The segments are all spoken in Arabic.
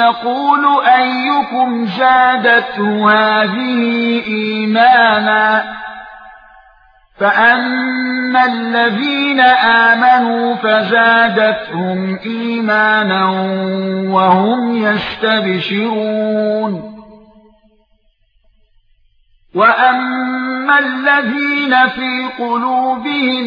يقول أيكم زادته هذه إيمانا فأما الذين آمنوا فزادتهم إيمانا وهم يستبشرون. وأما الذين في قلوبهم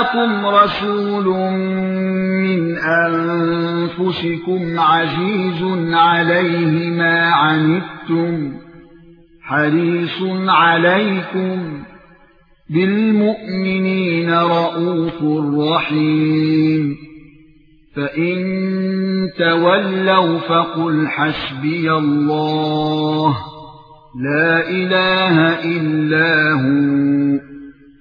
جاءكم رسول من أنفسكم عزيز عليه ما عنتم حريص عليكم بالمؤمنين رؤوف رحيم. فإن تولوا فقل حسبي الله لا إله إلا هو.